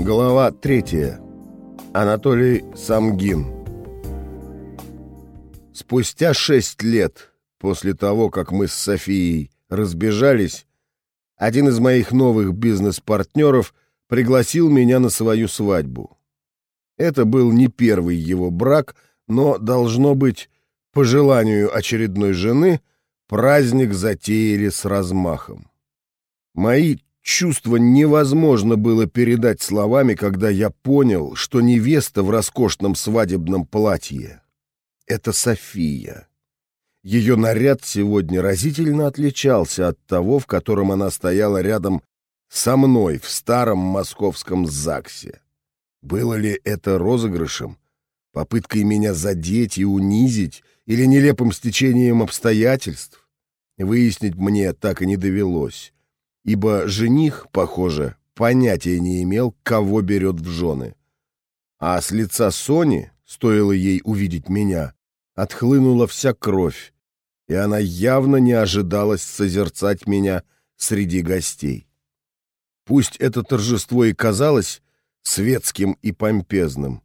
Глава третья. Анатолий Самгин. Спустя шесть лет после того, как мы с Софией разбежались, один из моих новых бизнес-партнеров пригласил меня на свою свадьбу. Это был не первый его брак, но, должно быть, по желанию очередной жены, праздник затеяли с размахом. Мои чувства невозможно было передать словами, когда я понял, что невеста в роскошном свадебном платье — это София. Ее наряд сегодня разительно отличался от того, в котором она стояла рядом со мной в старом московском ЗАГСе. Было ли это розыгрышем, попыткой меня задеть и унизить или нелепым стечением обстоятельств? Выяснить мне так и не довелось, ибо жених, похоже, понятия не имел, кого берет в жены. А с лица Сони, стоило ей увидеть меня, отхлынула вся кровь, и она явно не ожидалась созерцать меня среди гостей. Пусть это торжество и казалось светским и помпезным,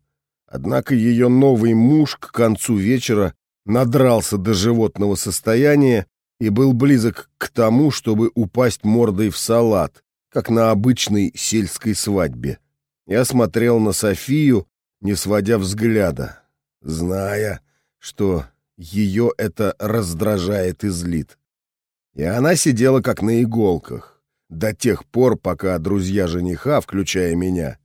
однако ее новый муж к концу вечера надрался до животного состояния и был близок к тому, чтобы упасть мордой в салат, как на обычной сельской свадьбе. Я смотрел на Софию, не сводя взгляда, зная, что ее это раздражает и злит. И она сидела как на иголках, до тех пор, пока друзья жениха, включая меня,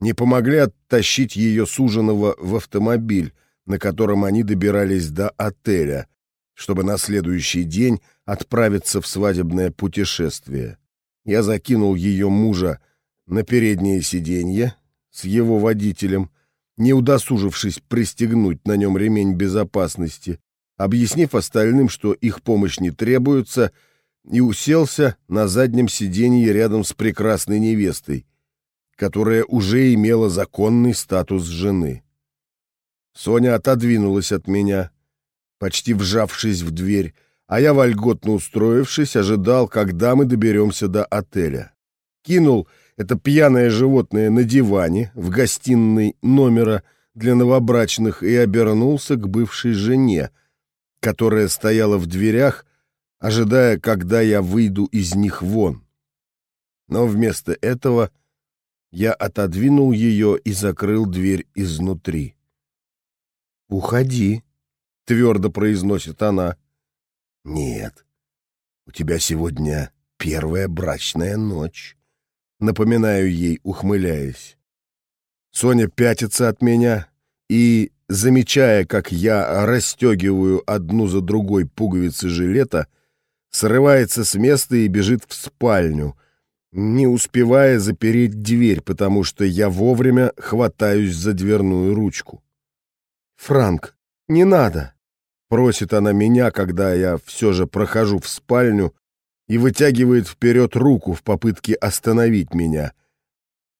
не помогли оттащить ее суженого в автомобиль, на котором они добирались до отеля, чтобы на следующий день отправиться в свадебное путешествие. Я закинул ее мужа на переднее сиденье с его водителем, не удосужившись пристегнуть на нем ремень безопасности, объяснив остальным, что их помощь не требуется, и уселся на заднем сиденье рядом с прекрасной невестой, которая уже имела законный статус жены. Соня отодвинулась от меня, почти вжавшись в дверь, а я, вольготно устроившись, ожидал, когда мы доберемся до отеля. Кинул это пьяное животное на диване в гостиной номера для новобрачных и обернулся к бывшей жене, которая стояла в дверях, ожидая, когда я выйду из них вон. Но вместо этого я отодвинул ее и закрыл дверь изнутри. «Уходи», — твердо произносит она. «Нет, у тебя сегодня первая брачная ночь». Напоминаю ей, ухмыляясь. Соня пятится от меня и, замечая, как я расстегиваю одну за другой пуговицы жилета, срывается с места и бежит в спальню, не успевая запереть дверь, потому что я вовремя хватаюсь за дверную ручку. «Франк, не надо!» — просит она меня, когда я все же прохожу в спальню и вытягивает вперед руку в попытке остановить меня.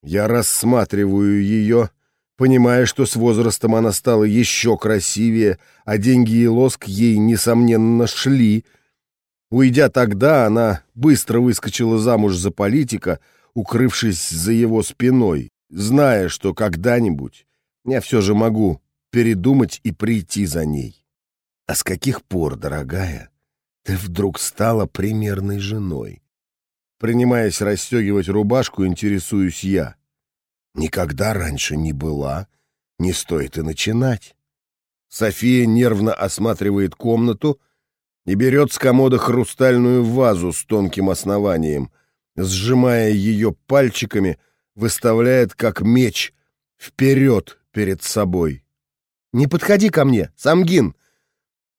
Я рассматриваю ее, понимая, что с возрастом она стала еще красивее, а деньги и лоск ей, несомненно, шли. Уйдя тогда, она быстро выскочила замуж за политика, укрывшись за его спиной, зная, что когда-нибудь я все же могу передумать и прийти за ней. А с каких пор, дорогая, ты вдруг стала примерной женой. Принимаясь расстегивать рубашку, интересуюсь я. Никогда раньше не была, не стоит и начинать. София нервно осматривает комнату и берет с комода хрустальную вазу с тонким основанием, сжимая ее пальчиками, выставляет как меч вперед перед собой. «Не подходи ко мне, Самгин!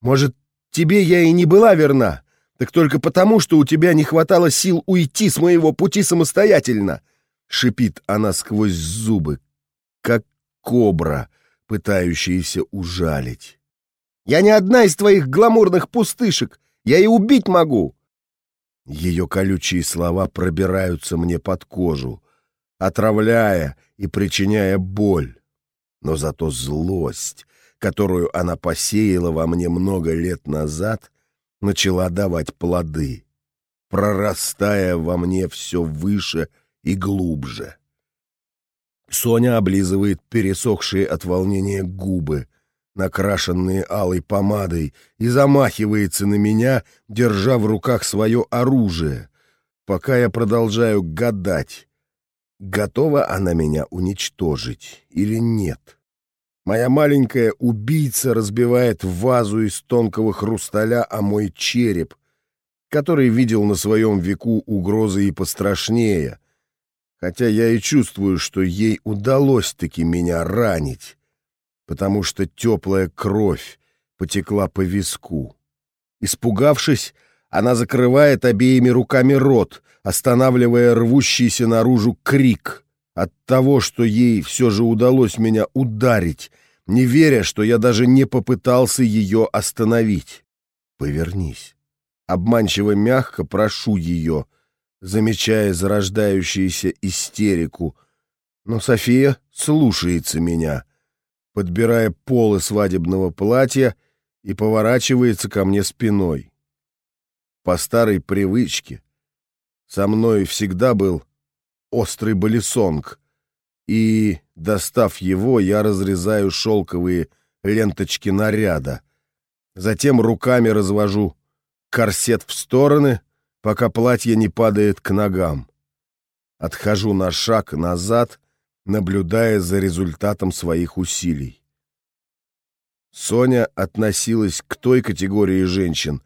Может, Тебе я и не была верна, так только потому, что у тебя не хватало сил уйти с моего пути самостоятельно!» — шипит она сквозь зубы, как кобра, пытающаяся ужалить. «Я не одна из твоих гламурных пустышек! Я и убить могу!» Ее колючие слова пробираются мне под кожу, отравляя и причиняя боль. Но зато злость, которую она посеяла во мне много лет назад, начала давать плоды, прорастая во мне все выше и глубже. Соня облизывает пересохшие от волнения губы, накрашенные алой помадой, и замахивается на меня, держа в руках свое оружие, пока я продолжаю гадать, готова она меня уничтожить или нет. Моя маленькая убийца разбивает вазу из тонкого хрусталя о мой череп, который видел на своем веку угрозы и пострашнее, хотя я и чувствую, что ей удалось-таки меня ранить, потому что теплая кровь потекла по виску. Испугавшись, она закрывает обеими руками рот, останавливая рвущийся наружу крик от того, что ей все же удалось меня ударить, не веря, что я даже не попытался ее остановить. «Повернись». Обманчиво мягко прошу ее, замечая зарождающуюся истерику. Но София слушается меня, подбирая полы свадебного платья и поворачивается ко мне спиной. По старой привычке со мной всегда был острый балисонг, и, достав его, я разрезаю шелковые ленточки наряда. Затем руками развожу корсет в стороны, пока платье не падает к ногам. Отхожу на шаг назад, наблюдая за результатом своих усилий. Соня относилась к той категории женщин,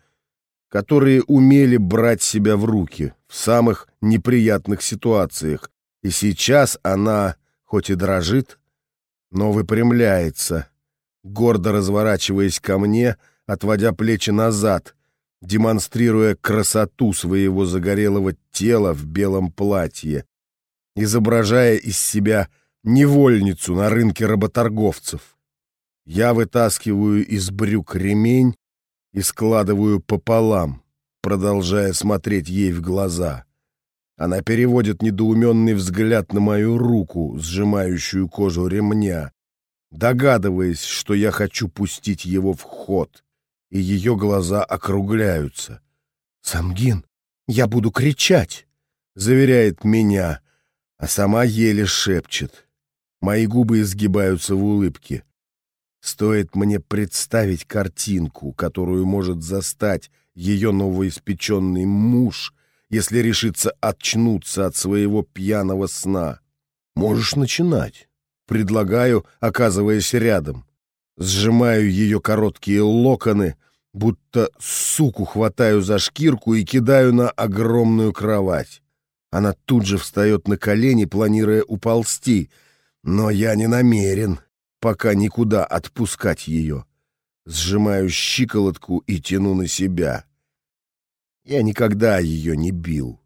которые умели брать себя в руки самых неприятных ситуациях, и сейчас она, хоть и дрожит, но выпрямляется, гордо разворачиваясь ко мне, отводя плечи назад, демонстрируя красоту своего загорелого тела в белом платье, изображая из себя невольницу на рынке работорговцев. Я вытаскиваю из брюк ремень и складываю пополам, продолжая смотреть ей в глаза. Она переводит недоуменный взгляд на мою руку, сжимающую кожу ремня, догадываясь, что я хочу пустить его в ход и ее глаза округляются. «Самгин, я буду кричать!» — заверяет меня, а сама еле шепчет. Мои губы изгибаются в улыбке. Стоит мне представить картинку, которую может застать ее новоиспеченный муж, если решится очнуться от своего пьяного сна. Можешь начинать. Предлагаю, оказываясь рядом. Сжимаю ее короткие локоны, будто суку хватаю за шкирку и кидаю на огромную кровать. Она тут же встает на колени, планируя уползти, но я не намерен пока никуда отпускать ее. Сжимаю щиколотку и тяну на себя. Я никогда ее не бил.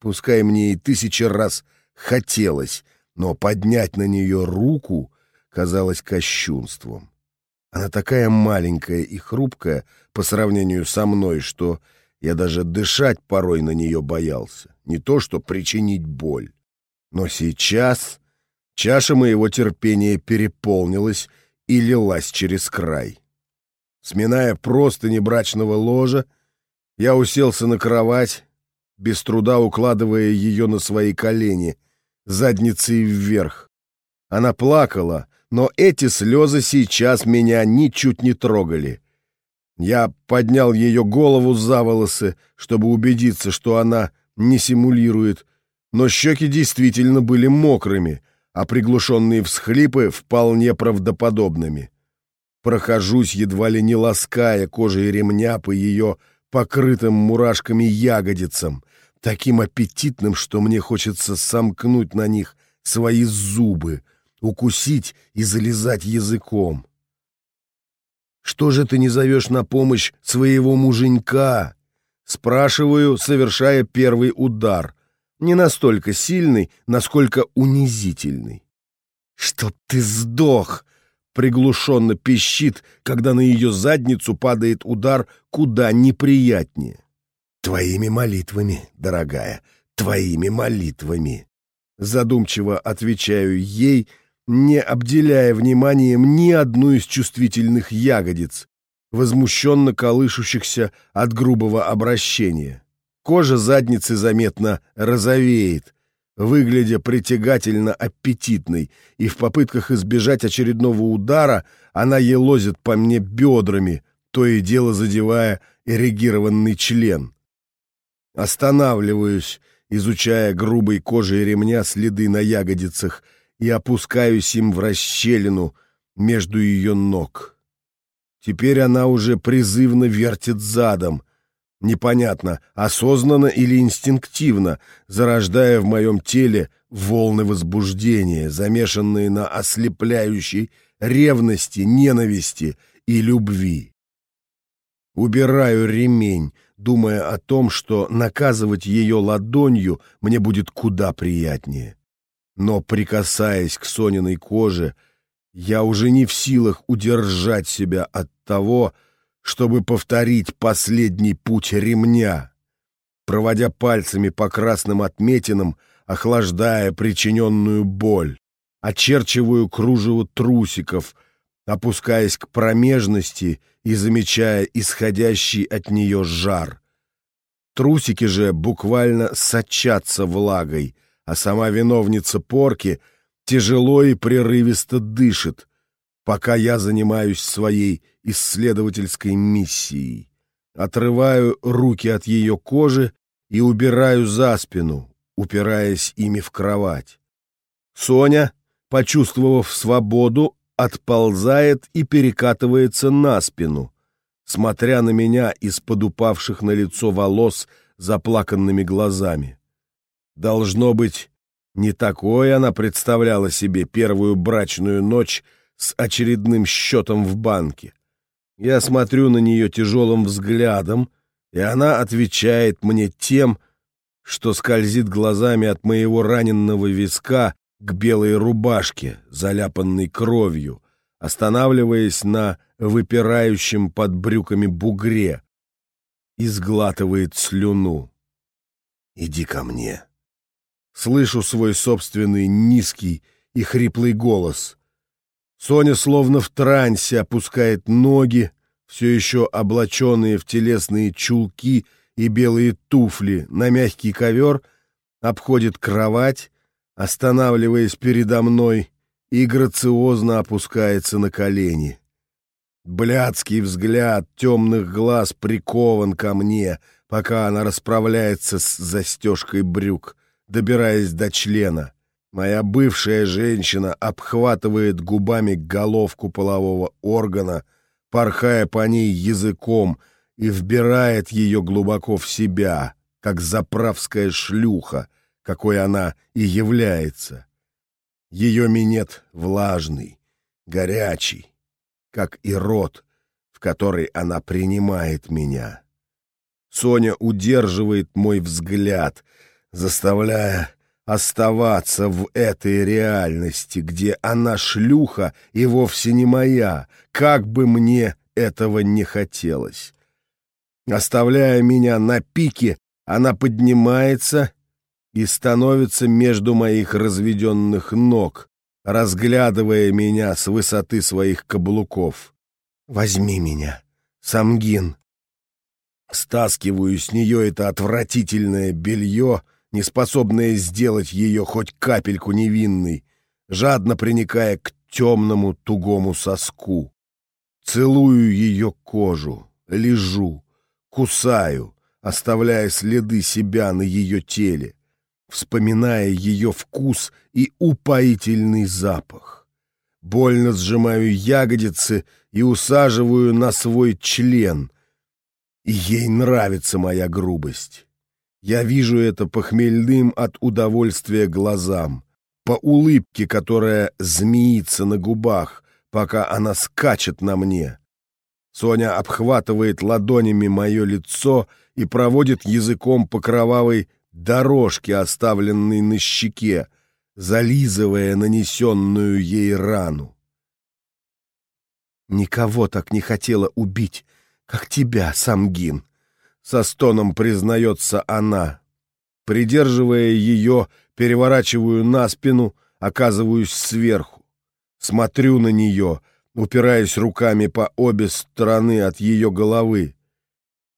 Пускай мне и тысячи раз хотелось, но поднять на нее руку казалось кощунством. Она такая маленькая и хрупкая по сравнению со мной, что я даже дышать порой на нее боялся, не то что причинить боль. Но сейчас чаша моего терпения переполнилась и лилась через край. Сминая просто небрачного ложа, я уселся на кровать, без труда укладывая ее на свои колени, задницей вверх. Она плакала, но эти слезы сейчас меня ничуть не трогали. Я поднял ее голову за волосы, чтобы убедиться, что она не симулирует, но щеки действительно были мокрыми, а приглушенные всхлипы вполне правдоподобными. Прохожусь, едва ли не лаская кожей ремня по ее покрытым мурашками ягодицам, таким аппетитным, что мне хочется сомкнуть на них свои зубы — укусить и залезать языком. «Что же ты не зовешь на помощь своего муженька?» Спрашиваю, совершая первый удар. Не настолько сильный, насколько унизительный. «Чтоб ты сдох!» Приглушенно пищит, когда на ее задницу падает удар куда неприятнее. «Твоими молитвами, дорогая, твоими молитвами!» Задумчиво отвечаю ей, не обделяя вниманием ни одну из чувствительных ягодиц, возмущенно колышущихся от грубого обращения. Кожа задницы заметно розовеет, выглядя притягательно аппетитной, и в попытках избежать очередного удара она елозит по мне бедрами, то и дело задевая эрегированный член. Останавливаюсь, изучая грубой кожей ремня следы на ягодицах, и опускаюсь им в расщелину между ее ног. Теперь она уже призывно вертит задом, непонятно, осознанно или инстинктивно, зарождая в моем теле волны возбуждения, замешанные на ослепляющей ревности, ненависти и любви. Убираю ремень, думая о том, что наказывать ее ладонью мне будет куда приятнее. Но, прикасаясь к Сониной коже, я уже не в силах удержать себя от того, чтобы повторить последний путь ремня, проводя пальцами по красным отметинам, охлаждая причиненную боль, очерчиваю кружево трусиков, опускаясь к промежности и замечая исходящий от нее жар. Трусики же буквально сочатся влагой, а сама виновница порки тяжело и прерывисто дышит, пока я занимаюсь своей исследовательской миссией. Отрываю руки от ее кожи и убираю за спину, упираясь ими в кровать. Соня, почувствовав свободу, отползает и перекатывается на спину, смотря на меня из-под упавших на лицо волос заплаканными глазами. Должно быть, не такой она представляла себе первую брачную ночь с очередным счетом в банке. Я смотрю на нее тяжелым взглядом, и она отвечает мне тем, что скользит глазами от моего раненного виска к белой рубашке, заляпанной кровью, останавливаясь на выпирающем под брюками бугре, и сглатывает слюну. «Иди ко мне». Слышу свой собственный низкий и хриплый голос. Соня словно в трансе опускает ноги, все еще облаченные в телесные чулки и белые туфли, на мягкий ковер, обходит кровать, останавливаясь передо мной, и грациозно опускается на колени. Блядский взгляд темных глаз прикован ко мне, пока она расправляется с застежкой брюк, добираясь до члена. Моя бывшая женщина обхватывает губами головку полового органа, порхая по ней языком, и вбирает ее глубоко в себя, как заправская шлюха, какой она и является. Ее минет влажный, горячий, как и рот, в который она принимает меня. Соня удерживает мой взгляд, заставляя оставаться в этой реальности, где она шлюха и вовсе не моя, как бы мне этого не хотелось. Оставляя меня на пике, она поднимается и становится между моих разведенных ног, разглядывая меня с высоты своих каблуков. «Возьми меня, Самгин!» Стаскиваю с нее это отвратительное белье, неспособное сделать ее хоть капельку невинной, жадно приникая к темному тугому соску. Целую ее кожу, лежу, кусаю, оставляя следы себя на ее теле вспоминая ее вкус и упоительный запах. Больно сжимаю ягодицы и усаживаю на свой член. И ей нравится моя грубость. Я вижу это по хмельным от удовольствия глазам, по улыбке, которая змеится на губах, пока она скачет на мне. Соня обхватывает ладонями мое лицо и проводит языком по кровавой дорожки, оставленной на щеке, зализывая нанесенную ей рану. «Никого так не хотела убить, как тебя, Самгин», — со стоном признается она. Придерживая ее, переворачиваю на спину, оказываюсь сверху. Смотрю на нее, упираясь руками по обе стороны от ее головы,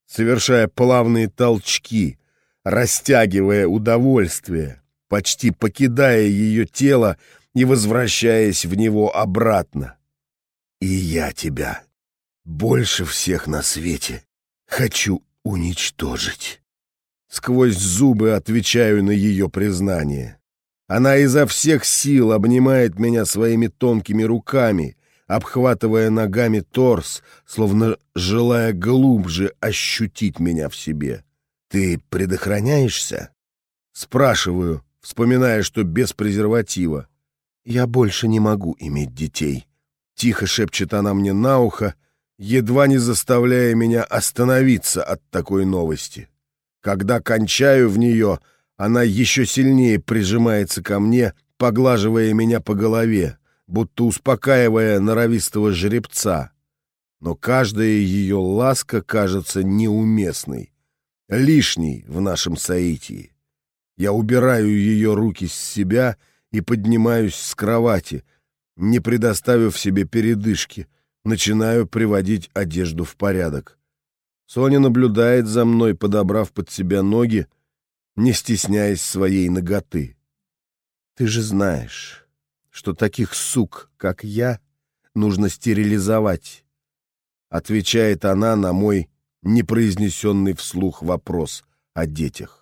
совершая плавные толчки — растягивая удовольствие, почти покидая ее тело и возвращаясь в него обратно. «И я тебя больше всех на свете хочу уничтожить». Сквозь зубы отвечаю на ее признание. Она изо всех сил обнимает меня своими тонкими руками, обхватывая ногами торс, словно желая глубже ощутить меня в себе. «Ты предохраняешься?» Спрашиваю, вспоминая, что без презерватива. «Я больше не могу иметь детей», — тихо шепчет она мне на ухо, едва не заставляя меня остановиться от такой новости. Когда кончаю в нее, она еще сильнее прижимается ко мне, поглаживая меня по голове, будто успокаивая норовистого жеребца. Но каждая ее ласка кажется неуместной, лишней в нашем соитии. Я убираю ее руки с себя и поднимаюсь с кровати, не предоставив себе передышки, начинаю приводить одежду в порядок. Соня наблюдает за мной, подобрав под себя ноги, не стесняясь своей ноготы. Ты же знаешь, что таких сук, как я, нужно стерилизовать, отвечает она на мой непроизнесенный вслух вопрос о детях.